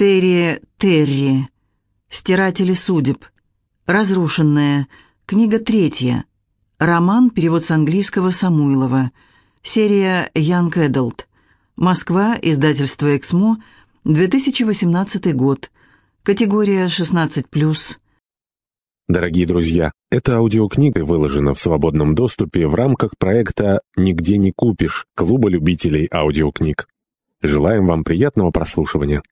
Терри Терри. Стиратели судеб. Разрушенная. Книга третья. Роман, перевод с английского Самуилова. Серия Young Adult. Москва, издательство «Эксмо», 2018 год. Категория 16+. Дорогие друзья, эта аудиокнига выложена в свободном доступе в рамках проекта «Нигде не купишь» Клуба любителей аудиокниг. Желаем вам приятного прослушивания.